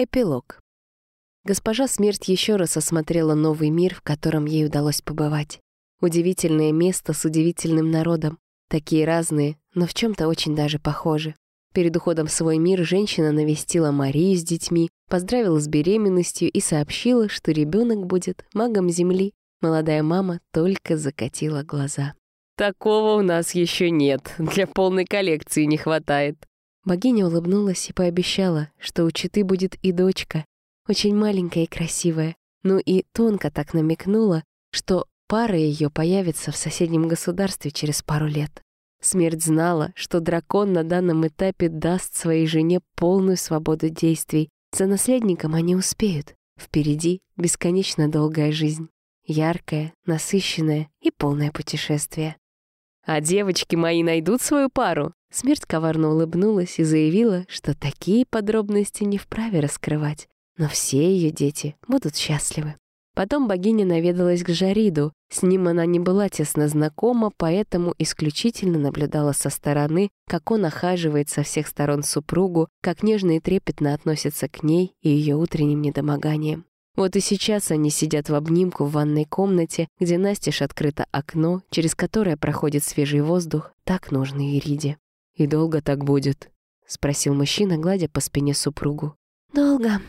Эпилог. Госпожа Смерть еще раз осмотрела новый мир, в котором ей удалось побывать. Удивительное место с удивительным народом. Такие разные, но в чем то очень даже похожи. Перед уходом в свой мир женщина навестила Марию с детьми, поздравила с беременностью и сообщила, что ребенок будет магом Земли. Молодая мама только закатила глаза. «Такого у нас еще нет, для полной коллекции не хватает», Богиня улыбнулась и пообещала, что у Читы будет и дочка, очень маленькая и красивая, ну и тонко так намекнула, что пара ее появится в соседнем государстве через пару лет. Смерть знала, что дракон на данном этапе даст своей жене полную свободу действий. За наследником они успеют. Впереди бесконечно долгая жизнь. Яркая, насыщенная и полное путешествие. «А девочки мои найдут свою пару?» Смерть коварно улыбнулась и заявила, что такие подробности не вправе раскрывать, но все ее дети будут счастливы. Потом богиня наведалась к Жариду. С ним она не была тесно знакома, поэтому исключительно наблюдала со стороны, как он охаживает со всех сторон супругу, как нежно и трепетно относится к ней и ее утренним недомоганиям. Вот и сейчас они сидят в обнимку в ванной комнате, где настежь открыто окно, через которое проходит свежий воздух, так нужный Ириде. «И долго так будет?» — спросил мужчина, гладя по спине супругу. «Долго».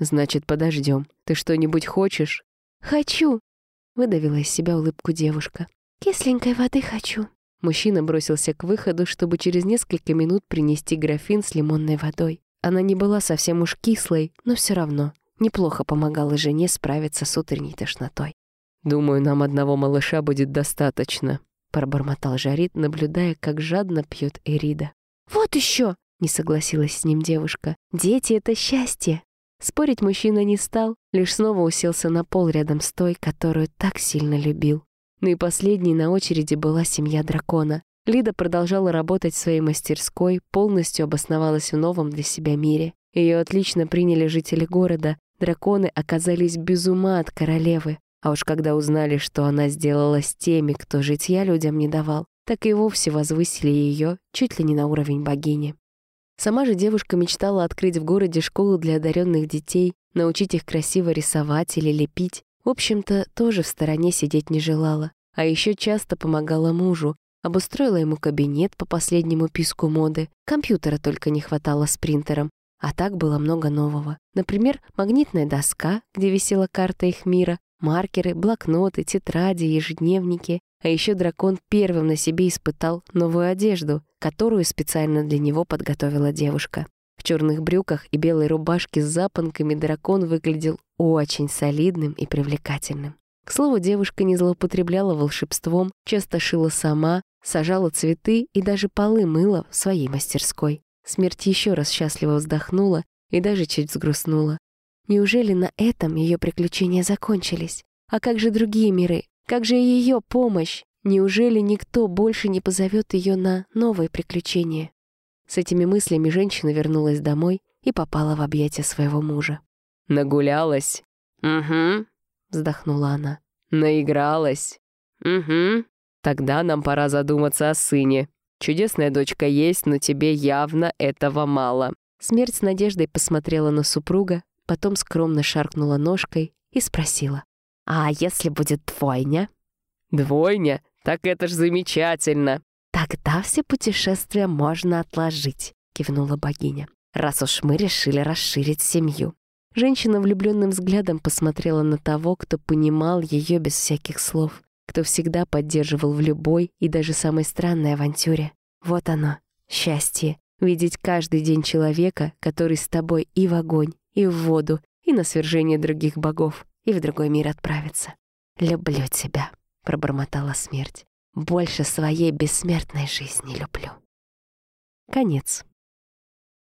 «Значит, подождем. Ты что-нибудь хочешь?» «Хочу», — выдавила из себя улыбку девушка. «Кисленькой воды хочу». Мужчина бросился к выходу, чтобы через несколько минут принести графин с лимонной водой. Она не была совсем уж кислой, но все равно неплохо помогала жене справиться с утренней тошнотой. «Думаю, нам одного малыша будет достаточно», пробормотал Жарит, наблюдая, как жадно пьет Эрида. «Вот еще!» — не согласилась с ним девушка. «Дети — это счастье!» Спорить мужчина не стал, лишь снова уселся на пол рядом с той, которую так сильно любил. Ну и последней на очереди была семья дракона. Лида продолжала работать в своей мастерской, полностью обосновалась в новом для себя мире. Ее отлично приняли жители города. Драконы оказались без ума от королевы. А уж когда узнали, что она сделала с теми, кто житья людям не давал, так и вовсе возвысили ее чуть ли не на уровень богини. Сама же девушка мечтала открыть в городе школу для одаренных детей, научить их красиво рисовать или лепить. В общем-то, тоже в стороне сидеть не желала. А еще часто помогала мужу, обустроила ему кабинет по последнему писку моды, компьютера только не хватало с принтером, а так было много нового. Например, магнитная доска, где висела карта их мира, маркеры, блокноты, тетради, ежедневники. А еще дракон первым на себе испытал новую одежду, которую специально для него подготовила девушка. В черных брюках и белой рубашке с запонками дракон выглядел очень солидным и привлекательным. К слову, девушка не злоупотребляла волшебством, часто шила сама, сажала цветы и даже полы мыла в своей мастерской. Смерть еще раз счастливо вздохнула и даже чуть взгрустнула. Неужели на этом ее приключения закончились? А как же другие миры? Как же ее помощь? Неужели никто больше не позовет ее на новые приключения? С этими мыслями женщина вернулась домой и попала в объятия своего мужа. «Нагулялась?» «Угу», — вздохнула она. «Наигралась?» «Угу». «Тогда нам пора задуматься о сыне. Чудесная дочка есть, но тебе явно этого мало». Смерть с надеждой посмотрела на супруга, потом скромно шаркнула ножкой и спросила. «А если будет двойня?» «Двойня? Так это ж замечательно!» «Тогда все путешествия можно отложить», — кивнула богиня. «Раз уж мы решили расширить семью». Женщина влюбленным взглядом посмотрела на того, кто понимал ее без всяких слов, кто всегда поддерживал в любой и даже самой странной авантюре. Вот оно, счастье, видеть каждый день человека, который с тобой и в огонь, и в воду, и на свержение других богов, и в другой мир отправиться. «Люблю тебя», — пробормотала смерть. «Больше своей бессмертной жизни люблю». Конец.